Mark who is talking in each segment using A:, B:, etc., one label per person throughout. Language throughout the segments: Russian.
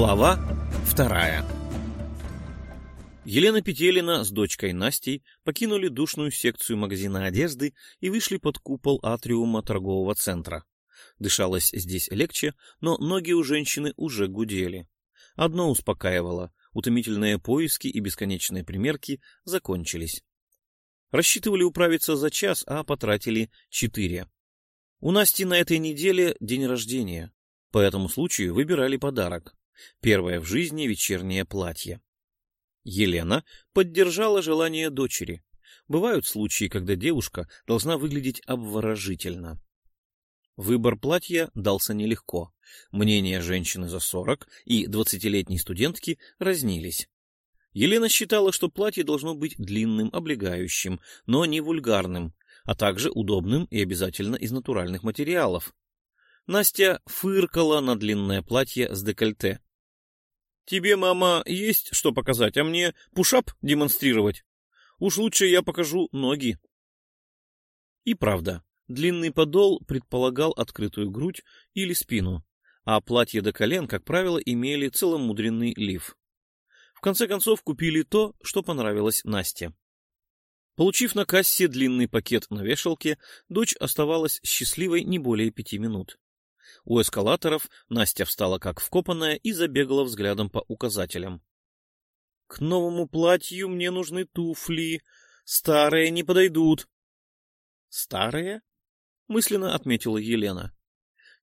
A: Глава вторая Елена Петелина с дочкой Настей покинули душную секцию магазина одежды и вышли под купол атриума торгового центра. Дышалось здесь легче, но ноги у женщины уже гудели. Одно успокаивало — утомительные поиски и бесконечные примерки закончились. Рассчитывали управиться за час, а потратили четыре. У Насти на этой неделе день рождения. По этому случаю выбирали подарок. Первое в жизни вечернее платье. Елена поддержала желание дочери. Бывают случаи, когда девушка должна выглядеть обворожительно. Выбор платья дался нелегко. Мнения женщины за сорок и двадцатилетней студентки разнились. Елена считала, что платье должно быть длинным, облегающим, но не вульгарным, а также удобным и обязательно из натуральных материалов. Настя фыркала на длинное платье с декольте. «Тебе, мама, есть что показать, а мне пушап демонстрировать? Уж лучше я покажу ноги». И правда, длинный подол предполагал открытую грудь или спину, а платья до колен, как правило, имели целомудренный лиф. В конце концов, купили то, что понравилось Насте. Получив на кассе длинный пакет на вешалке, дочь оставалась счастливой не более пяти минут. У эскалаторов Настя встала как вкопанная и забегала взглядом по указателям. — К новому платью мне нужны туфли. Старые не подойдут. — Старые? — мысленно отметила Елена.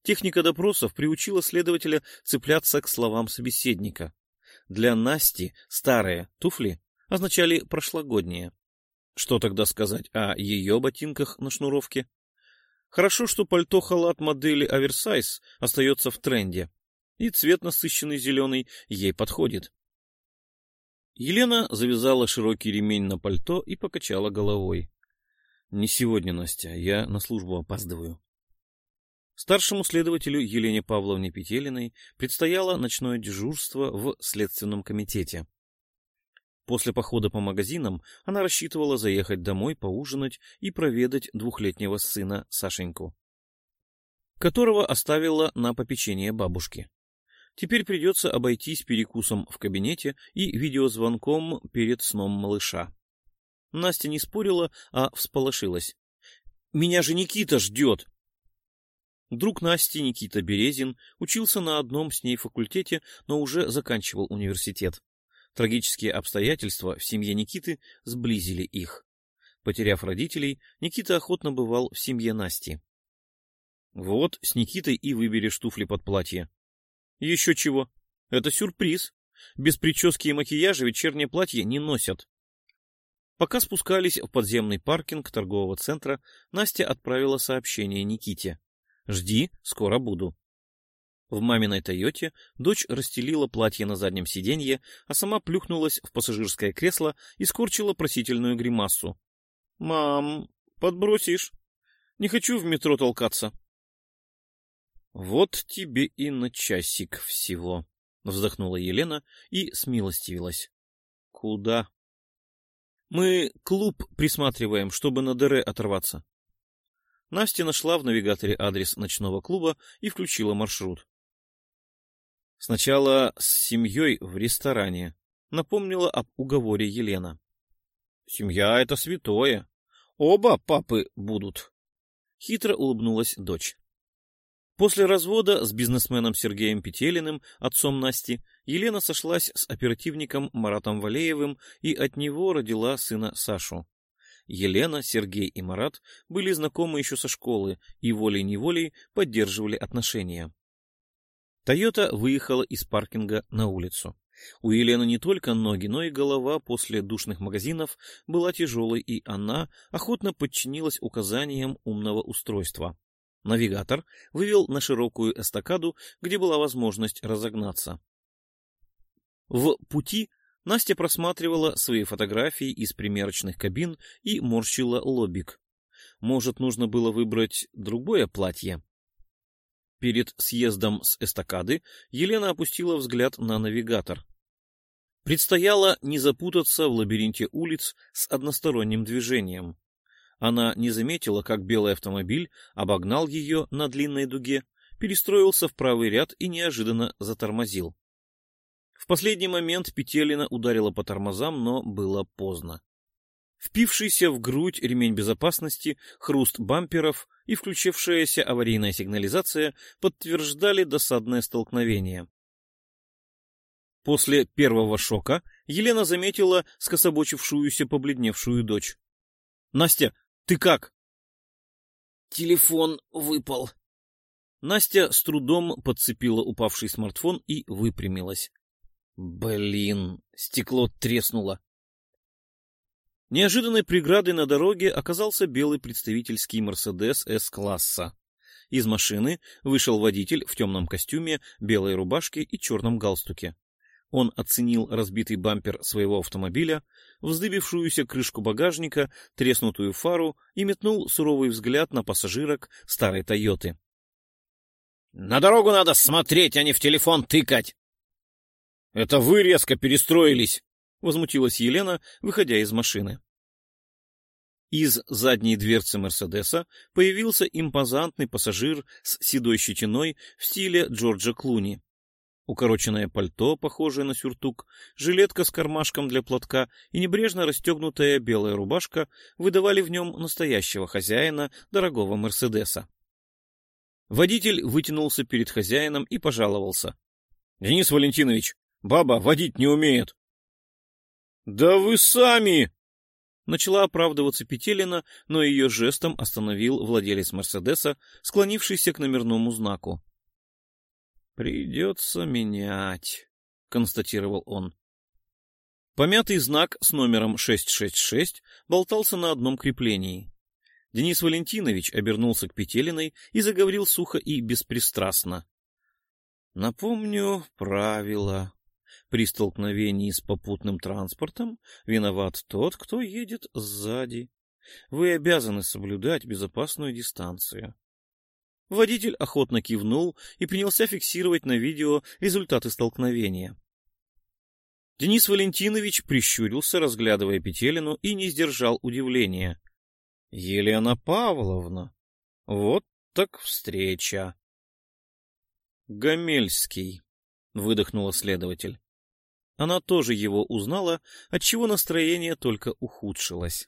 A: Техника допросов приучила следователя цепляться к словам собеседника. Для Насти старые туфли означали прошлогодние. Что тогда сказать о ее ботинках на шнуровке? Хорошо, что пальто-халат модели оверсайз остается в тренде, и цвет насыщенный зеленый ей подходит. Елена завязала широкий ремень на пальто и покачала головой. — Не сегодня, Настя, я на службу опаздываю. Старшему следователю Елене Павловне Петелиной предстояло ночное дежурство в Следственном комитете. После похода по магазинам она рассчитывала заехать домой поужинать и проведать двухлетнего сына Сашеньку, которого оставила на попечение бабушки. Теперь придется обойтись перекусом в кабинете и видеозвонком перед сном малыша. Настя не спорила, а всполошилась. «Меня же Никита ждет!» Друг Насти, Никита Березин, учился на одном с ней факультете, но уже заканчивал университет. Трагические обстоятельства в семье Никиты сблизили их. Потеряв родителей, Никита охотно бывал в семье Насти. Вот с Никитой и выберешь туфли под платье. Еще чего. Это сюрприз. Без прически и макияжа вечернее платье не носят. Пока спускались в подземный паркинг торгового центра, Настя отправила сообщение Никите. «Жди, скоро буду». В маминой «Тойоте» дочь расстелила платье на заднем сиденье, а сама плюхнулась в пассажирское кресло и скорчила просительную гримасу. — Мам, подбросишь? Не хочу в метро толкаться. — Вот тебе и на часик всего, — вздохнула Елена и смилостивилась. — Куда? — Мы клуб присматриваем, чтобы на дыре оторваться. Настя нашла в навигаторе адрес ночного клуба и включила маршрут. Сначала с семьей в ресторане. Напомнила об уговоре Елена. Семья — это святое. Оба папы будут. Хитро улыбнулась дочь. После развода с бизнесменом Сергеем Петелиным, отцом Насти, Елена сошлась с оперативником Маратом Валеевым и от него родила сына Сашу. Елена, Сергей и Марат были знакомы еще со школы и волей-неволей поддерживали отношения. Тойота выехала из паркинга на улицу. У Елены не только ноги, но и голова после душных магазинов была тяжелой, и она охотно подчинилась указаниям умного устройства. Навигатор вывел на широкую эстакаду, где была возможность разогнаться. В пути Настя просматривала свои фотографии из примерочных кабин и морщила лобик. Может, нужно было выбрать другое платье? Перед съездом с эстакады Елена опустила взгляд на навигатор. Предстояло не запутаться в лабиринте улиц с односторонним движением. Она не заметила, как белый автомобиль обогнал ее на длинной дуге, перестроился в правый ряд и неожиданно затормозил. В последний момент Петелина ударила по тормозам, но было поздно. Впившийся в грудь ремень безопасности, хруст бамперов и включившаяся аварийная сигнализация подтверждали досадное столкновение. После первого шока Елена заметила скособочившуюся побледневшую дочь. — Настя, ты как? — Телефон выпал. Настя с трудом подцепила упавший смартфон и выпрямилась. Блин, стекло треснуло. Неожиданной преградой на дороге оказался белый представительский «Мерседес» С-класса. Из машины вышел водитель в темном костюме, белой рубашке и черном галстуке. Он оценил разбитый бампер своего автомобиля, вздыбившуюся крышку багажника, треснутую фару и метнул суровый взгляд на пассажирок старой «Тойоты». «На дорогу надо смотреть, а не в телефон тыкать!» «Это вы резко перестроились!» — возмутилась Елена, выходя из машины. Из задней дверцы Мерседеса появился импозантный пассажир с седой щетиной в стиле Джорджа Клуни. Укороченное пальто, похожее на сюртук, жилетка с кармашком для платка и небрежно расстегнутая белая рубашка выдавали в нем настоящего хозяина дорогого Мерседеса. Водитель вытянулся перед хозяином и пожаловался. — Денис Валентинович, баба водить не умеет. «Да вы сами!» Начала оправдываться Петелина, но ее жестом остановил владелец Мерседеса, склонившийся к номерному знаку. «Придется менять», — констатировал он. Помятый знак с номером 666 болтался на одном креплении. Денис Валентинович обернулся к Петелиной и заговорил сухо и беспристрастно. «Напомню правила. При столкновении с попутным транспортом виноват тот, кто едет сзади. Вы обязаны соблюдать безопасную дистанцию. Водитель охотно кивнул и принялся фиксировать на видео результаты столкновения. Денис Валентинович прищурился, разглядывая Петелину, и не сдержал удивления. — Елена Павловна, вот так встреча. — Гомельский, — выдохнула следователь. Она тоже его узнала, отчего настроение только ухудшилось.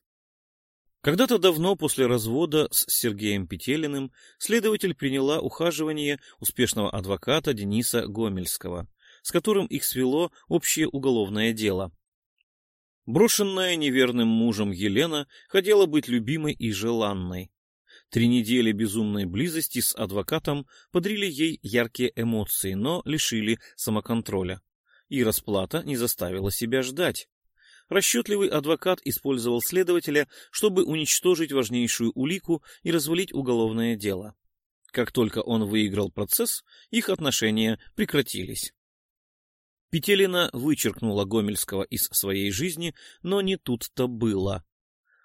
A: Когда-то давно после развода с Сергеем Петелиным следователь приняла ухаживание успешного адвоката Дениса Гомельского, с которым их свело общее уголовное дело. Брошенная неверным мужем Елена хотела быть любимой и желанной. Три недели безумной близости с адвокатом подарили ей яркие эмоции, но лишили самоконтроля и расплата не заставила себя ждать. Расчетливый адвокат использовал следователя, чтобы уничтожить важнейшую улику и развалить уголовное дело. Как только он выиграл процесс, их отношения прекратились. Петелина вычеркнула Гомельского из своей жизни, но не тут-то было.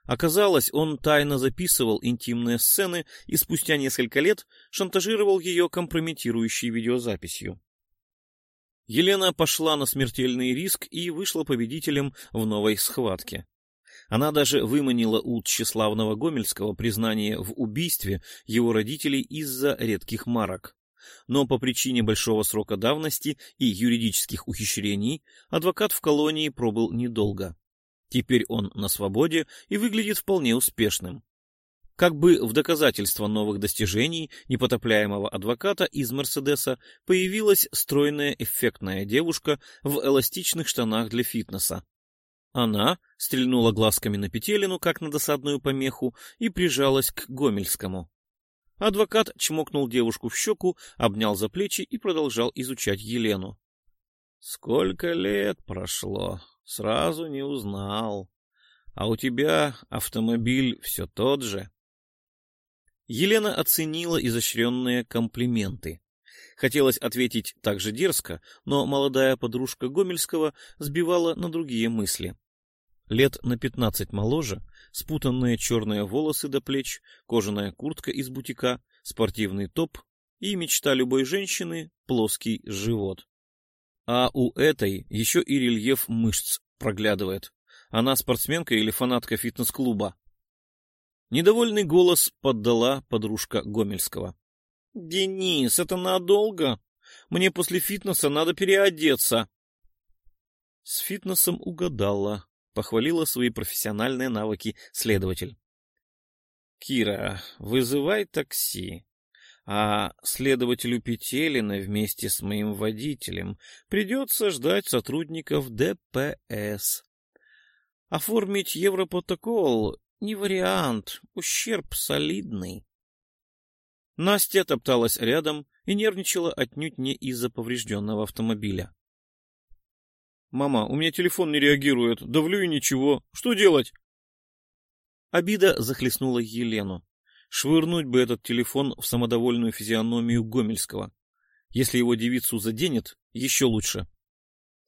A: Оказалось, он тайно записывал интимные сцены и спустя несколько лет шантажировал ее компрометирующей видеозаписью. Елена пошла на смертельный риск и вышла победителем в новой схватке. Она даже выманила у тщеславного Гомельского признание в убийстве его родителей из-за редких марок. Но по причине большого срока давности и юридических ухищрений адвокат в колонии пробыл недолго. Теперь он на свободе и выглядит вполне успешным. Как бы в доказательство новых достижений непотопляемого адвоката из «Мерседеса» появилась стройная эффектная девушка в эластичных штанах для фитнеса. Она стрельнула глазками на Петелину, как на досадную помеху, и прижалась к Гомельскому. Адвокат чмокнул девушку в щеку, обнял за плечи и продолжал изучать Елену. — Сколько лет прошло, сразу не узнал. А у тебя автомобиль все тот же. Елена оценила изощренные комплименты. Хотелось ответить так же дерзко, но молодая подружка Гомельского сбивала на другие мысли. Лет на пятнадцать моложе, спутанные черные волосы до плеч, кожаная куртка из бутика, спортивный топ и мечта любой женщины — плоский живот. А у этой еще и рельеф мышц проглядывает. Она спортсменка или фанатка фитнес-клуба. Недовольный голос поддала подружка Гомельского. — Денис, это надолго. Мне после фитнеса надо переодеться. С фитнесом угадала, похвалила свои профессиональные навыки следователь. Кира, вызывай такси. А следователю Петелина вместе с моим водителем придется ждать сотрудников ДПС. Оформить европротокол не вариант, ущерб солидный. Настя топталась рядом и нервничала отнюдь не из-за поврежденного автомобиля. «Мама, у меня телефон не реагирует, давлю и ничего. Что делать?» Обида захлестнула Елену. Швырнуть бы этот телефон в самодовольную физиономию Гомельского. Если его девицу заденет, еще лучше.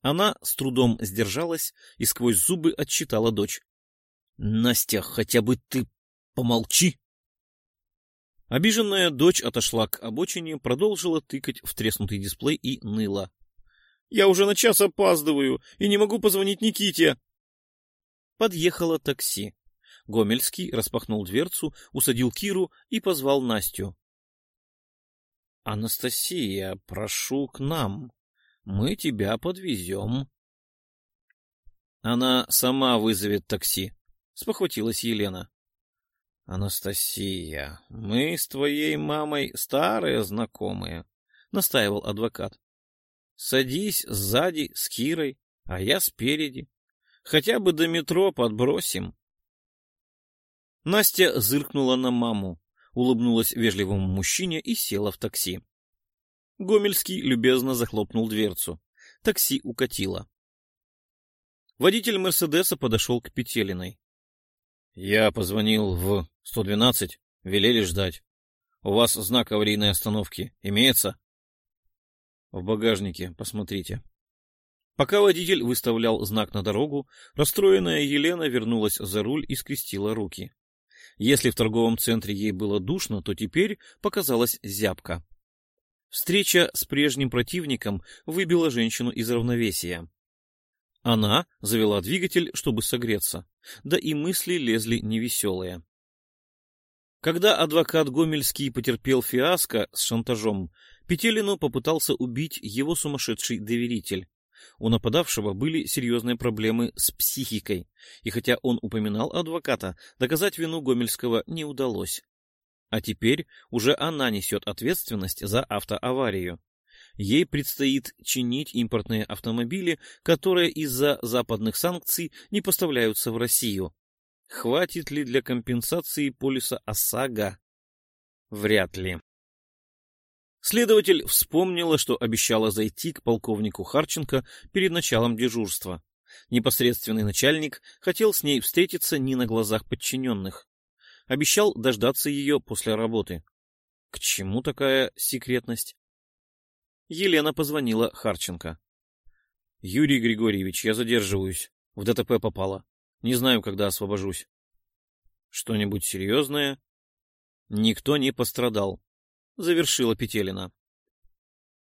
A: Она с трудом сдержалась и сквозь зубы отчитала дочь. — Настя, хотя бы ты помолчи! Обиженная дочь отошла к обочине, продолжила тыкать в треснутый дисплей и ныла. — Я уже на час опаздываю и не могу позвонить Никите! Подъехало такси. Гомельский распахнул дверцу, усадил Киру и позвал Настю. — Анастасия, прошу к нам. Мы тебя подвезем. Она сама вызовет такси, — спохватилась Елена. — Анастасия, мы с твоей мамой старые знакомые, — настаивал адвокат. — Садись сзади с Кирой, а я спереди. Хотя бы до метро подбросим. Настя зыркнула на маму, улыбнулась вежливому мужчине и села в такси. Гомельский любезно захлопнул дверцу. Такси укатило. Водитель Мерседеса подошел к Петелиной. — Я позвонил в 112, велели ждать. У вас знак аварийной остановки имеется? — В багажнике, посмотрите. Пока водитель выставлял знак на дорогу, расстроенная Елена вернулась за руль и скрестила руки. Если в торговом центре ей было душно, то теперь показалась зябка. Встреча с прежним противником выбила женщину из равновесия. Она завела двигатель, чтобы согреться, да и мысли лезли невеселые. Когда адвокат Гомельский потерпел фиаско с шантажом, Петелину попытался убить его сумасшедший доверитель. У нападавшего были серьезные проблемы с психикой, и хотя он упоминал адвоката, доказать вину Гомельского не удалось. А теперь уже она несет ответственность за автоаварию. Ей предстоит чинить импортные автомобили, которые из-за западных санкций не поставляются в Россию. Хватит ли для компенсации полиса ОСАГО? Вряд ли. Следователь вспомнила, что обещала зайти к полковнику Харченко перед началом дежурства. Непосредственный начальник хотел с ней встретиться не на глазах подчиненных. Обещал дождаться ее после работы. К чему такая секретность? Елена позвонила Харченко. — Юрий Григорьевич, я задерживаюсь. В ДТП попала. Не знаю, когда освобожусь. — Что-нибудь серьезное? Никто не пострадал завершила Петелина.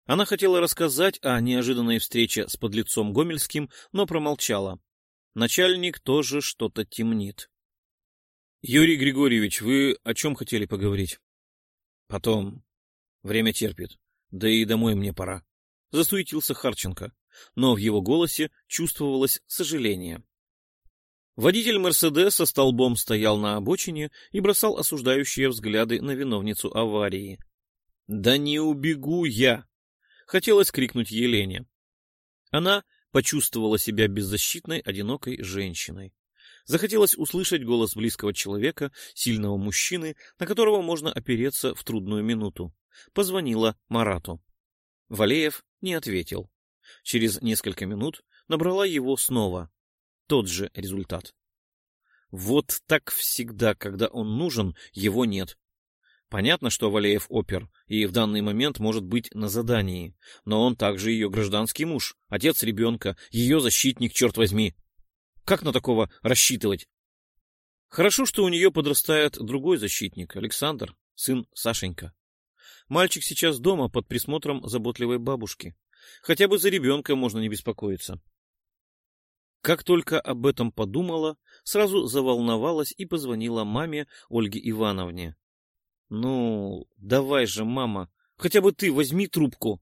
A: Она хотела рассказать о неожиданной встрече с подлецом Гомельским, но промолчала. Начальник тоже что-то темнит. — Юрий Григорьевич, вы о чем хотели поговорить? — Потом. Время терпит. Да и домой мне пора. Засуетился Харченко, но в его голосе чувствовалось сожаление. Водитель Мерседеса столбом стоял на обочине и бросал осуждающие взгляды на виновницу аварии. «Да не убегу я!» — хотелось крикнуть Елене. Она почувствовала себя беззащитной, одинокой женщиной. Захотелось услышать голос близкого человека, сильного мужчины, на которого можно опереться в трудную минуту. Позвонила Марату. Валеев не ответил. Через несколько минут набрала его снова. Тот же результат. Вот так всегда, когда он нужен, его нет. Понятно, что Валеев опер и в данный момент может быть на задании, но он также ее гражданский муж, отец ребенка, ее защитник, черт возьми. Как на такого рассчитывать? Хорошо, что у нее подрастает другой защитник, Александр, сын Сашенька. Мальчик сейчас дома под присмотром заботливой бабушки. Хотя бы за ребенка можно не беспокоиться. Как только об этом подумала, сразу заволновалась и позвонила маме Ольге Ивановне. Ну, давай же, мама, хотя бы ты возьми трубку.